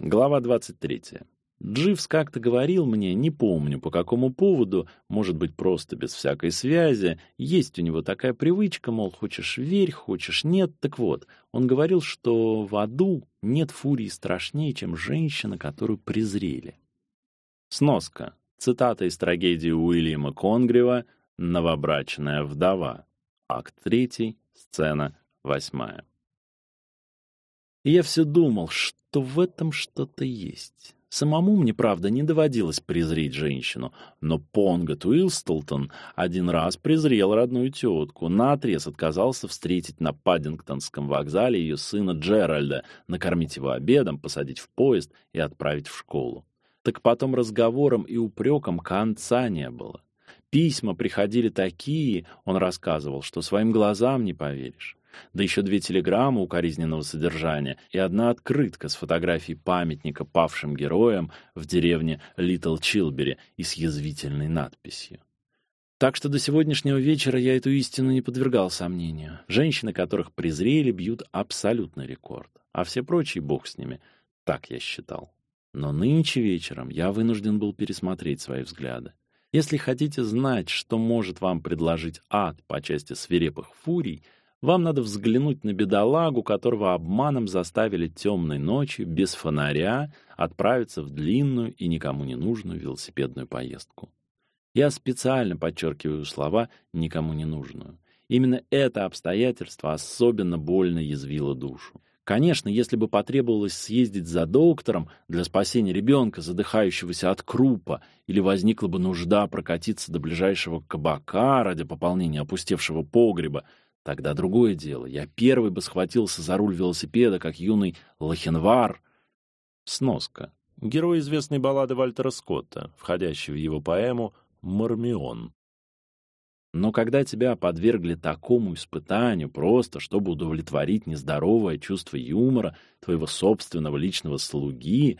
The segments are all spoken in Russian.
Глава 23. Дживс как-то говорил мне, не помню по какому поводу, может быть, просто без всякой связи, есть у него такая привычка, мол, хочешь верь, хочешь нет. Так вот, он говорил, что в аду нет фурии страшнее, чем женщина, которую презрели. Сноска. Цитата из трагедии Уильяма Конгрева «Новобрачная вдова». Акт 3, сцена 8. И я все думал, что в этом что-то есть. Самому мне, правда, не доводилось презреть женщину, но Понгот Уилстолтон один раз презрел родную тетку, наотрез отказался встретить на Паддингтонском вокзале ее сына Джеральда, накормить его обедом, посадить в поезд и отправить в школу. Так потом разговором и упреком конца не было. Письма приходили такие, он рассказывал, что своим глазам не поверишь да еще две телеграммы укоризненного содержания и одна открытка с фотографией памятника павшим героям в деревне Литл Чилбери и с язвительной надписью. Так что до сегодняшнего вечера я эту истину не подвергал сомнению. Женщины, которых презрели, бьют абсолютный рекорд, а все прочие бог с ними. Так я считал. Но нынче вечером я вынужден был пересмотреть свои взгляды. Если хотите знать, что может вам предложить ад по части свирепых фурий — вам надо взглянуть на бедолагу, которого обманом заставили темной ночью без фонаря отправиться в длинную и никому не нужную велосипедную поездку. Я специально подчеркиваю слова «никому не нужную». Именно это обстоятельство особенно больно язвило душу. Конечно, если бы потребовалось съездить за доктором для спасения ребенка, задыхающегося от крупа, или возникла бы нужда прокатиться до ближайшего кабака ради пополнения опустевшего погреба, Тогда другое дело. Я первый бы схватился за руль велосипеда, как юный Лохенвар. Сноска. Герой известной баллады Вальтера Скотта, входящей в его поэму «Мармион». Но когда тебя подвергли такому испытанию, просто чтобы удовлетворить нездоровое чувство юмора твоего собственного личного слуги,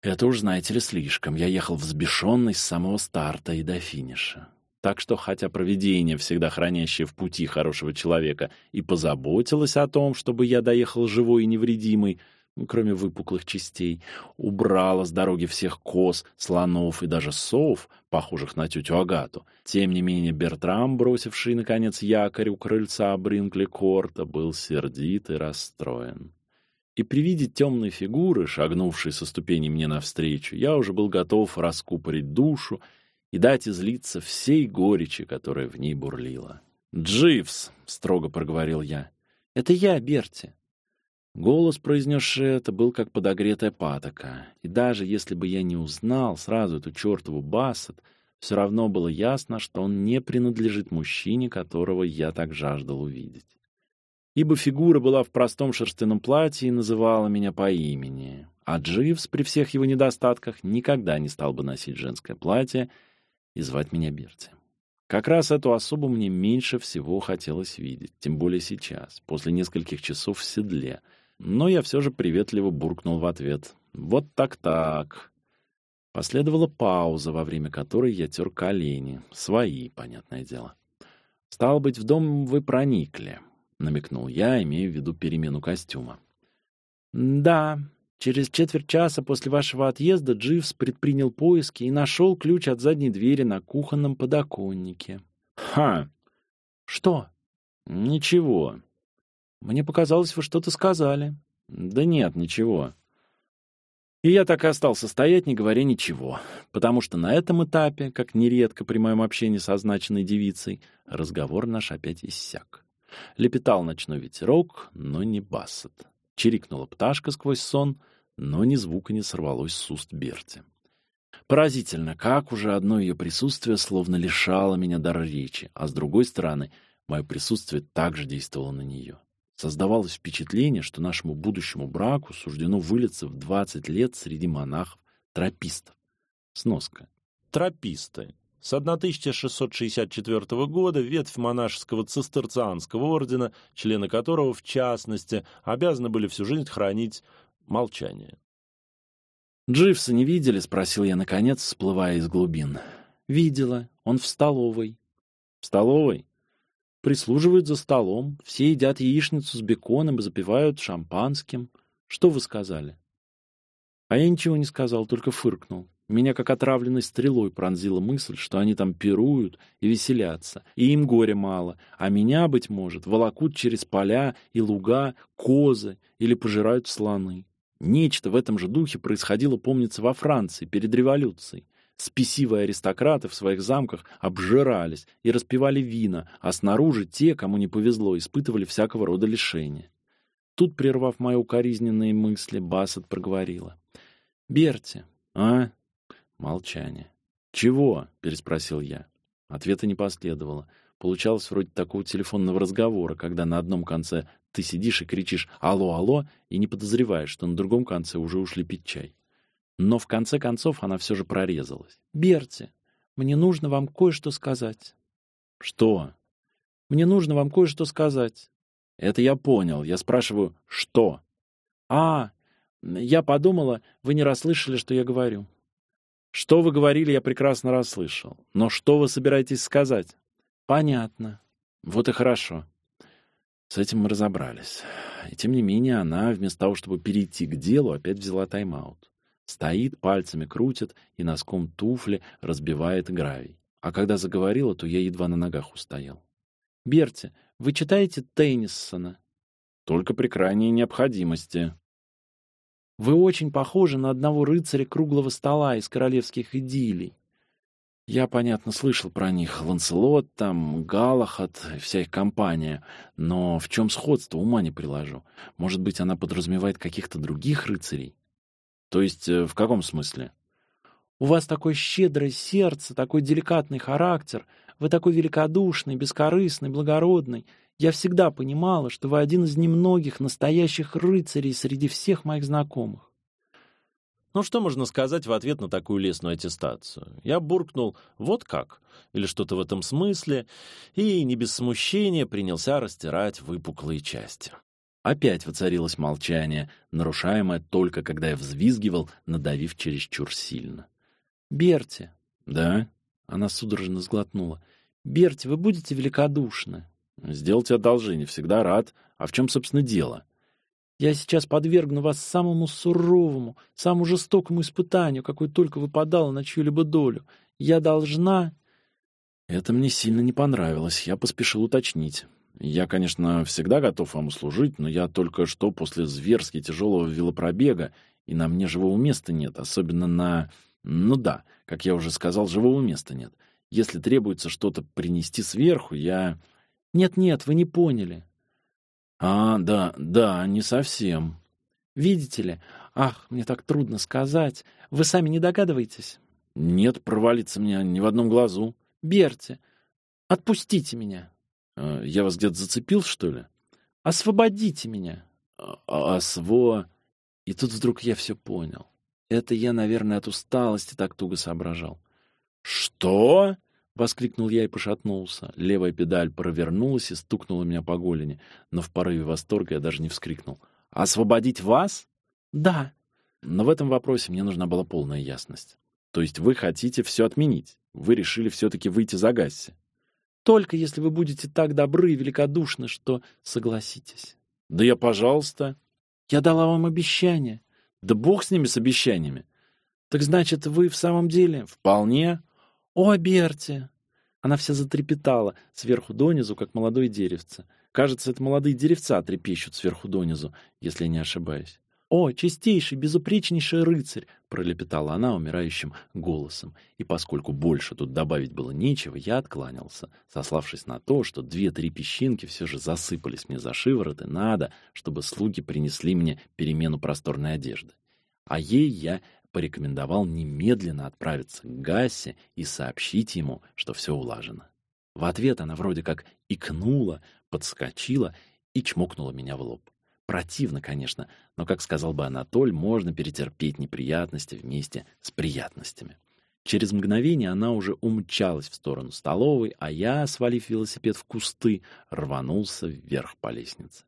это уж, знаете ли, слишком. Я ехал взбешенный с самого старта и до финиша. Так что, хотя провидение, всегда хранящее в пути хорошего человека, и позаботилось о том, чтобы я доехал живой и невредимый, кроме выпуклых частей, убрало с дороги всех коз, слонов и даже сов, похожих на тетю Агату. Тем не менее Бертрам, бросивший, наконец, якорь у крыльца Бринкли-Корта, был сердит и расстроен. И при виде темной фигуры, шагнувшей со ступеней мне навстречу, я уже был готов раскупорить душу и дать излиться всей горечи, которая в ней бурлила. «Дживс!» — строго проговорил я. «Это я, Берти!» Голос, произнесший это, был как подогретая патока, и даже если бы я не узнал сразу эту чертову Бассет, все равно было ясно, что он не принадлежит мужчине, которого я так жаждал увидеть. Ибо фигура была в простом шерстяном платье и называла меня по имени, а Дживс при всех его недостатках никогда не стал бы носить женское платье и звать меня Берти. Как раз эту особу мне меньше всего хотелось видеть, тем более сейчас, после нескольких часов в седле. Но я все же приветливо буркнул в ответ. «Вот так-так». Последовала пауза, во время которой я тер колени. Свои, понятное дело. «Стало быть, в дом вы проникли», — намекнул я, имея в виду перемену костюма. «Да, Через четверть часа после вашего отъезда Дживс предпринял поиски и нашел ключ от задней двери на кухонном подоконнике. Ха. Что? Ничего. Мне показалось, вы что-то сказали. Да нет, ничего. И я так и остался стоять, не говоря ничего, потому что на этом этапе, как нередко при моем общении с означенной девицей, разговор наш опять иссяк. Лепетал ночной ветерок, но не Бассет. Чирикнула пташка сквозь сон, но ни звука не сорвалось с уст Берти. Поразительно, как уже одно ее присутствие словно лишало меня дара речи, а с другой стороны, мое присутствие также действовало на нее. Создавалось впечатление, что нашему будущему браку суждено вылиться в 20 лет среди монахов-тропистов. Сноска. Трописты. С 1664 года ветвь монашеского цистерцианского ордена, члены которого, в частности, обязаны были всю жизнь хранить Молчание. «Дживса не видели?» — спросил я, наконец, всплывая из глубин. «Видела. Он в столовой». «В столовой?» «Прислуживают за столом. Все едят яичницу с беконом и запивают шампанским. Что вы сказали?» А я ничего не сказал, только фыркнул. Меня как отравленной стрелой пронзила мысль, что они там пируют и веселятся, и им горя мало, а меня, быть может, волокут через поля и луга козы или пожирают слоны. Нечто в этом же духе происходило, помнится, во Франции перед революцией. Спесивые аристократы в своих замках обжирались и распивали вина, а снаружи те, кому не повезло, испытывали всякого рода лишения. Тут, прервав мои укоризненные мысли, Бассет проговорила. «Берти, а?» Молчание. «Чего?» — переспросил я. Ответа не последовало. Получалось вроде такого телефонного разговора, когда на одном конце ты сидишь и кричишь «Алло, алло!» и не подозреваешь, что на другом конце уже ушли пить чай. Но в конце концов она все же прорезалась. «Берти, мне нужно вам кое-что сказать». «Что?» «Мне нужно вам кое-что сказать». «Это я понял. Я спрашиваю, что?» «А, я подумала, вы не расслышали, что я говорю». Что вы говорили, я прекрасно расслышал. Но что вы собираетесь сказать? Понятно. Вот и хорошо. С этим мы разобрались. И тем не менее она, вместо того, чтобы перейти к делу, опять взяла тайм-аут. Стоит, пальцами крутит и носком туфли разбивает гравий. А когда заговорила, то я едва на ногах устоял. «Берти, вы читаете Теннисона?» «Только при крайней необходимости», вы очень похожи на одного рыцаря круглого стола из королевских идиллий. Я, понятно, слышал про них. Ланселот, там, Галахат, вся их компания. Но в чем сходство, ума не приложу. Может быть, она подразумевает каких-то других рыцарей? То есть, э, в каком смысле? У вас такое щедрое сердце, такой деликатный характер. Вы такой великодушный, бескорыстный, благородный. Я всегда понимала, что вы один из немногих настоящих рыцарей среди всех моих знакомых. Ну что можно сказать в ответ на такую лестную аттестацию? Я буркнул «вот как» или что-то в этом смысле, и не без смущения принялся растирать выпуклые части. Опять воцарилось молчание, нарушаемое только когда я взвизгивал, надавив чересчур сильно. «Берти!» «Да?» — она судорожно сглотнула. «Берти, вы будете великодушны. Сделайте одолжение, всегда рад. А в чем, собственно, дело? Я сейчас подвергну вас самому суровому, самому жестокому испытанию, какое только выпадало на чью-либо долю. Я должна... Это мне сильно не понравилось. Я поспешил уточнить. Я, конечно, всегда готов вам услужить, но я только что после зверски тяжелого велопробега, и на мне живого места нет, особенно на... Ну да, как я уже сказал, живого места нет. Если требуется что-то принести сверху, я... Нет-нет, вы не поняли. А, да, да, не совсем. Видите ли, ах, мне так трудно сказать. Вы сами не догадываетесь? Нет, провалится мне ни в одном глазу. Берти, отпустите меня. А, я вас где-то зацепил, что ли? Освободите меня. А, осво... И тут вдруг я все понял. Это я, наверное, от усталости так туго соображал. «Что?» Воскликнул я и пошатнулся. Левая педаль провернулась и стукнула меня по голени, но в порыве восторга я даже не вскрикнул. «Освободить вас?» «Да». Но в этом вопросе мне нужна была полная ясность. То есть вы хотите все отменить? Вы решили все-таки выйти за Гасси? Только если вы будете так добры и великодушны, что согласитесь. Да я, пожалуйста. Я дала вам обещание. Да бог с ними, с обещаниями. Так значит, вы в самом деле? Вполне. «О, Берти!» Она вся затрепетала, сверху донизу, как молодое деревце. Кажется, это молодые деревца трепещут сверху донизу, если я не ошибаюсь. «О, чистейший, безупречнейший рыцарь!» — пролепетала она умирающим голосом. И поскольку больше тут добавить было нечего, я откланялся, сославшись на то, что две-три песчинки все же засыпались мне за шиворот, и надо, чтобы слуги принесли мне перемену просторной одежды. А ей я порекомендовал немедленно отправиться к Гассе и сообщить ему, что все улажено. В ответ она вроде как икнула, подскочила и чмокнула меня в лоб. Противно, конечно, но, как сказал бы Анатоль, можно перетерпеть неприятности вместе с приятностями. Через мгновение она уже умчалась в сторону столовой, а я, свалив велосипед в кусты, рванулся вверх по лестнице.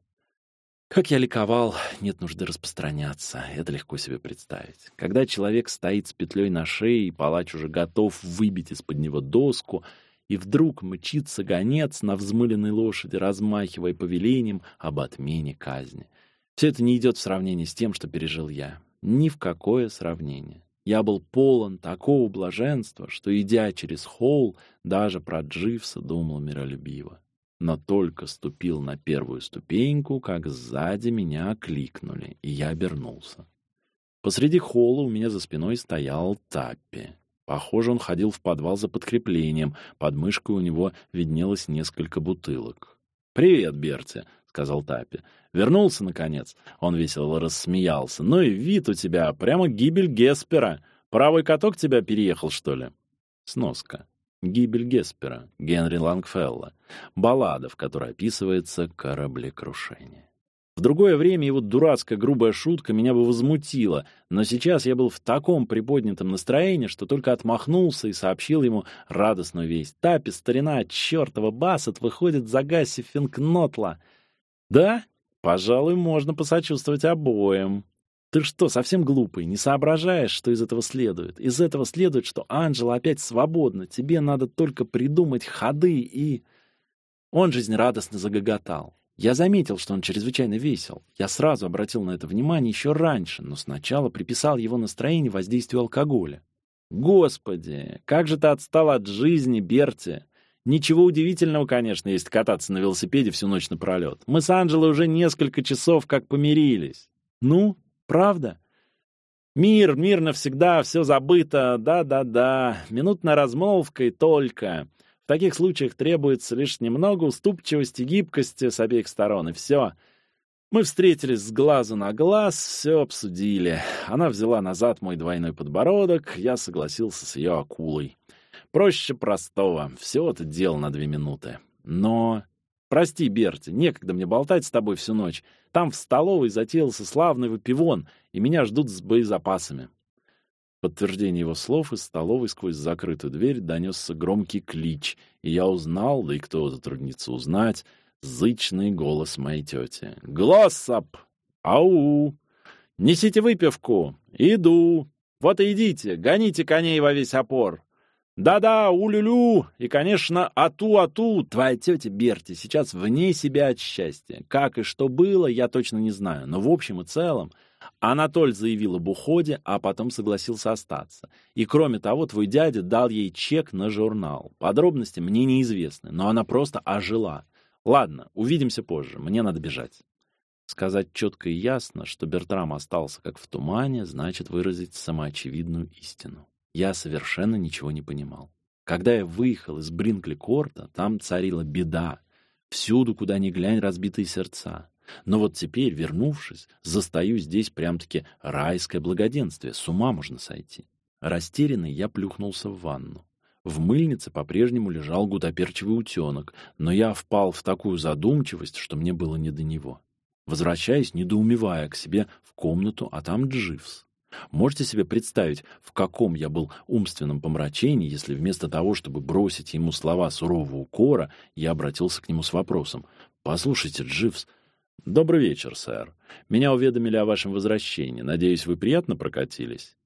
Как я ликовал, нет нужды распространяться, это легко себе представить. Когда человек стоит с петлей на шее, и палач уже готов выбить из-под него доску, и вдруг мчится гонец на взмыленной лошади, размахивая повелением об отмене казни. Все это не идет в сравнении с тем, что пережил я. ни в какое сравнение. Я был полон такого блаженства, что, идя через холл, даже про Дживса думал миролюбиво. Но только ступил на первую ступеньку, как сзади меня окликнули, и я обернулся. Посреди холла у меня за спиной стоял Таппи. Похоже, он ходил в подвал за подкреплением, под мышкой у него виднелось несколько бутылок. «Привет, Берти», — сказал Таппи. «Вернулся, наконец». Он весело рассмеялся. «Ну и вид у тебя, прямо гибель Геспера. Правый каток тебя переехал, что ли?» Сноска. Гибель Геспера, Генри Лангфелла. Баллада, в которой описывается кораблекрушение. В другое время его дурацкая грубая шутка меня бы возмутила, но сейчас я был в таком приподнятом настроении, что только отмахнулся и сообщил ему радостную весть. «Тапи, старина, чертова Бассет выходит за Гасси Финкнотла!» «Да? Пожалуй, можно посочувствовать обоим». «Ты что, совсем глупый? Не соображаешь, что из этого следует? Из этого следует, что Анжела опять свободна. Тебе надо только придумать ходы и...» Он жизнерадостно загоготал. Я заметил, что он чрезвычайно весел. Я сразу обратил на это внимание еще раньше, но сначала приписал его настроению воздействию алкоголя. Господи, как же ты отстал от жизни, Берти! Ничего удивительного, конечно, есть кататься на велосипеде всю ночь напролет. Мы с Анджелой уже несколько часов как помирились. Ну, правда? Мир, мир навсегда, все забыто, да-да-да, минутная размолвка и только. Таких случаях требуется лишь немного уступчивости, гибкости с обеих сторон, и все. Мы встретились с глазу на глаз, все обсудили. Она взяла назад мой двойной подбородок, я согласился с ее акулой. Проще простого, все это дело на две минуты. Но... Прости, Берти, некогда мне болтать с тобой всю ночь. Там в столовой затеялся славный выпивон, и меня ждут с боезапасами подтверждение его слов из столовой сквозь закрытую дверь донесся громкий клич, и я узнал, да и кто затруднится узнать, зычный голос моей тети. «Глоссап! Ау! Несите выпивку! Иду! Вот и идите, гоните коней во весь опор!» «Да-да, улюлю! И, конечно, ату-ату! Твоя тетя Берти сейчас вне себя от счастья. Как и что было, я точно не знаю, но в общем и целом Анатоль заявил об уходе, а потом согласился остаться. И кроме того, твой дядя дал ей чек на журнал. Подробности мне неизвестны, но она просто ожила. Ладно, увидимся позже, мне надо бежать. Сказать четко и ясно, что Бертрам остался как в тумане, значит выразить самоочевидную истину. Я совершенно ничего не понимал. Когда я выехал из Бринкли-Корта, там царила беда. Всюду, куда ни глянь, разбитые сердца. Но вот теперь, вернувшись, застаю здесь прям-таки райское благоденствие, с ума можно сойти. Растерянный я плюхнулся в ванну. В мыльнице по-прежнему лежал гутоперчивый утенок, но я впал в такую задумчивость, что мне было не до него. Возвращаясь, недоумевая к себе в комнату, а там Дживс. Можете себе представить, в каком я был умственном помрачении, если вместо того, чтобы бросить ему слова сурового укора, я обратился к нему с вопросом. «Послушайте, Дживс, «Добрый вечер, сэр. Меня уведомили о вашем возвращении. Надеюсь, вы приятно прокатились?»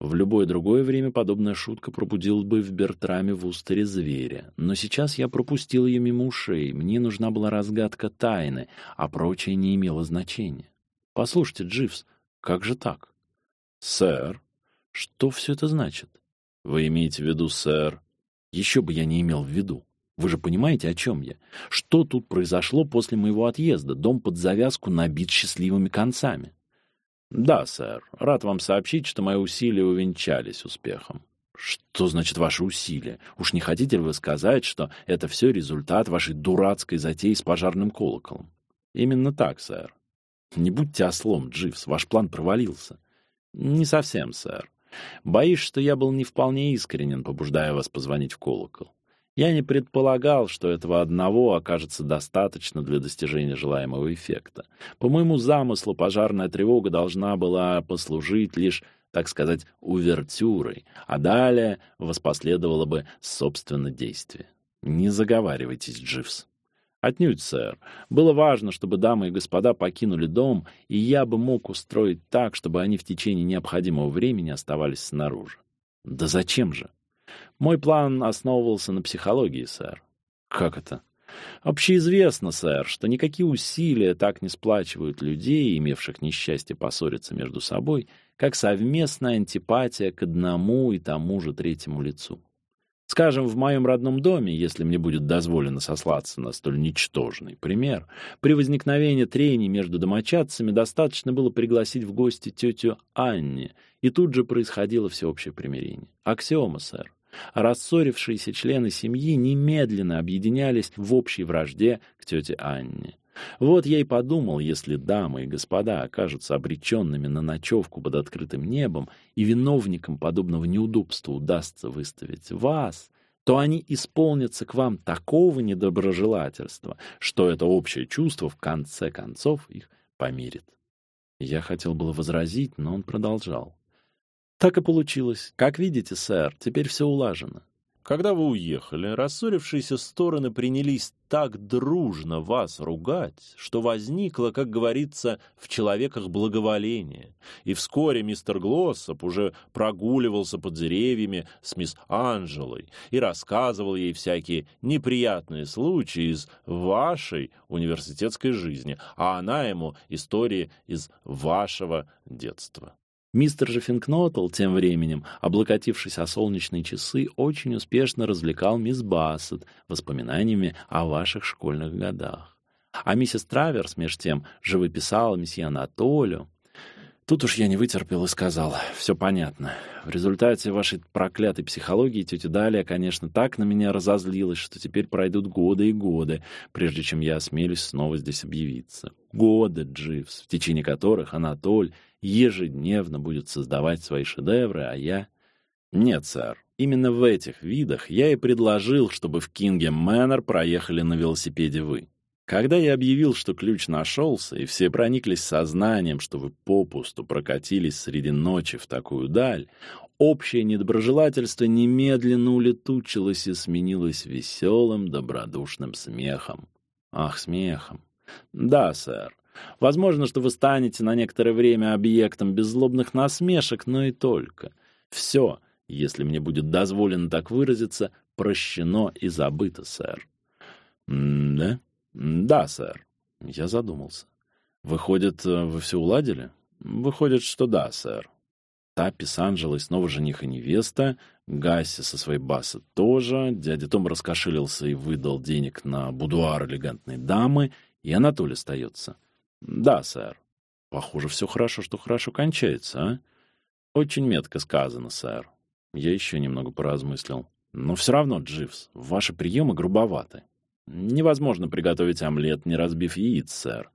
В любое другое время подобная шутка пробудила бы в Бертраме в устере зверя. Но сейчас я пропустил ее мимо ушей. Мне нужна была разгадка тайны, а прочее не имело значения. «Послушайте, Дживс, как же так?» «Сэр, что все это значит?» «Вы имеете в виду, сэр?» «Еще бы я не имел в виду. Вы же понимаете, о чем я? Что тут произошло после моего отъезда? Дом под завязку набит счастливыми концами. Да, сэр. Рад вам сообщить, что мои усилия увенчались успехом. Что значит ваши усилия? Уж не хотите ли вы сказать, что это все результат вашей дурацкой затеи с пожарным колоколом? Именно так, сэр. Не будьте ослом, Дживс, ваш план провалился. Не совсем, сэр. Боюсь, что я был не вполне искренен, побуждая вас позвонить в колокол. Я не предполагал, что этого одного окажется достаточно для достижения желаемого эффекта. По моему замыслу, пожарная тревога должна была послужить лишь, так сказать, увертюрой, а далее воспоследовало бы собственно действие. Не заговаривайтесь, Дживс. Отнюдь, сэр. Было важно, чтобы дамы и господа покинули дом, и я бы мог устроить так, чтобы они в течение необходимого времени оставались снаружи. Да зачем же? Мой план основывался на психологии, сэр. Как это? Общеизвестно, сэр, что никакие усилия так не сплачивают людей, имевших несчастье поссориться между собой, как совместная антипатия к одному и тому же третьему лицу. Скажем, в моем родном доме, если мне будет дозволено сослаться на столь ничтожный пример, при возникновении трений между домочадцами достаточно было пригласить в гости тетю Анне, и тут же происходило всеобщее примирение. Аксиома, сэр. Рассорившиеся члены семьи немедленно объединялись в общей вражде к тете Анне. Вот я и подумал, если дамы и господа окажутся обреченными на ночевку под открытым небом, и виновникам подобного неудобства удастся выставить вас, то они исполнятся к вам такого недоброжелательства, что это общее чувство в конце концов их помирит. Я хотел было возразить, но он продолжал. Так и получилось. Как видите, сэр, теперь все улажено. Когда вы уехали, рассорившиеся стороны принялись так дружно вас ругать, что возникло, как говорится, в человеках благоволение. И вскоре мистер Глоссоп уже прогуливался под деревьями с мисс Анжелой и рассказывал ей всякие неприятные случаи из вашей университетской жизни, а она ему истории из вашего детства. Мистер же Финкнотл тем временем, облокотившись о солнечные часы, очень успешно развлекал мисс Бассет воспоминаниями о ваших школьных годах. А миссис Траверс, меж тем, живописала месье Анатолию. Тут уж я не вытерпел и сказал, все понятно. В результате вашей проклятой психологии тетя Далия, конечно, так на меня разозлилась, что теперь пройдут годы и годы, прежде чем я осмелюсь снова здесь объявиться. Годы, Дживс, в течение которых Анатоль ежедневно будет создавать свои шедевры, а я... Нет, сэр, именно в этих видах я и предложил, чтобы в Кинге Мэннер проехали на велосипеде вы. Когда я объявил, что ключ нашелся, и все прониклись сознанием, что вы попусту прокатились среди ночи в такую даль, общее недоброжелательство немедленно улетучилось и сменилось веселым, добродушным смехом. Ах, смехом. Да, сэр, Возможно, что вы станете на некоторое время объектом беззлобных насмешек, но и только. Все, если мне будет дозволено так выразиться, прощено и забыто, сэр. М да? Да, сэр. Я задумался. Выходит, вы все уладили? Выходит, что да, сэр. Таппи с Анжелой снова жених и невеста, Гасси со своей басы тоже, дядя Том раскошелился и выдал денег на будуар элегантной дамы, и Анатолий остается. Да, сэр. Похоже, все хорошо, что хорошо кончается, а? Очень метко сказано, сэр. Я еще немного поразмыслил. Но все равно, Дживс, ваши приемы грубоваты. Невозможно приготовить омлет, не разбив яиц, сэр.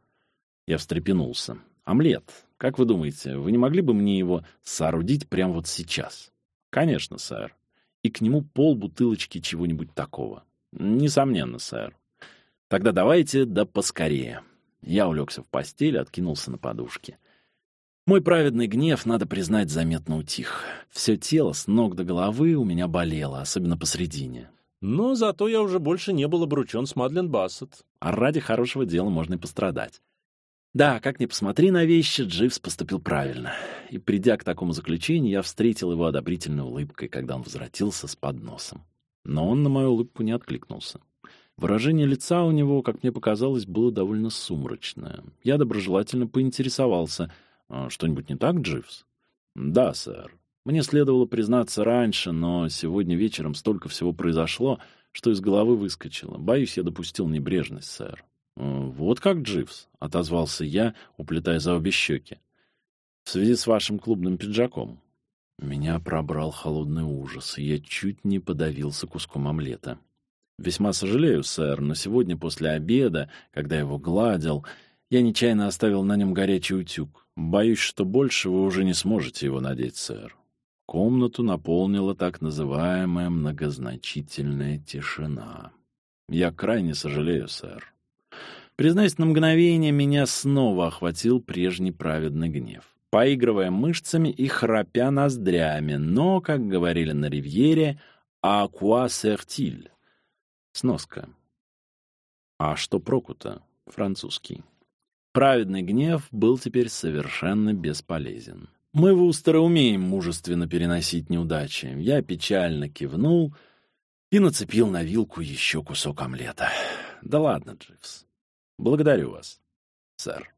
Я встрепенулся. Омлет. Как вы думаете, вы не могли бы мне его соорудить прямо вот сейчас? Конечно, сэр. И к нему пол бутылочки чего-нибудь такого. Несомненно, сэр. Тогда давайте да поскорее. Я улегся в постель, откинулся на подушке. Мой праведный гнев, надо признать, заметно утих. Все тело с ног до головы у меня болело, особенно посредине. Но зато я уже больше не был обручен с Мадлен Бассет. А ради хорошего дела можно и пострадать. Да, как ни посмотри на вещи, Дживс поступил правильно. И придя к такому заключению, я встретил его одобрительной улыбкой, когда он возвратился с подносом. Но он на мою улыбку не откликнулся. Выражение лица у него, как мне показалось, было довольно сумрачное. Я доброжелательно поинтересовался. «А «Что-нибудь не так, Дживс?» «Да, сэр. Мне следовало признаться раньше, но сегодня вечером столько всего произошло, что из головы выскочило. Боюсь, я допустил небрежность, сэр». «Вот как, Дживс?» — отозвался я, уплетая за обе щеки. «В связи с вашим клубным пиджаком». Меня пробрал холодный ужас, и я чуть не подавился куском омлета. Весьма сожалею, сэр, но сегодня после обеда, когда его гладил, я нечаянно оставил на нем горячий утюг. Боюсь, что больше вы уже не сможете его надеть, сэр. Комнату наполнила так называемая многозначительная тишина. Я крайне сожалею, сэр. Признаюсь, на мгновение меня снова охватил прежний праведный гнев. Поигрывая мышцами и храпя ноздрями, но, как говорили на ривьере, «А quoi sert-il?» Сноска. А что проку-то? Французский. Праведный гнев был теперь совершенно бесполезен. Мы, Вустеры, умеем мужественно переносить неудачи. Я печально кивнул и нацепил на вилку еще кусок омлета. Да ладно, Дживс. Благодарю вас, сэр.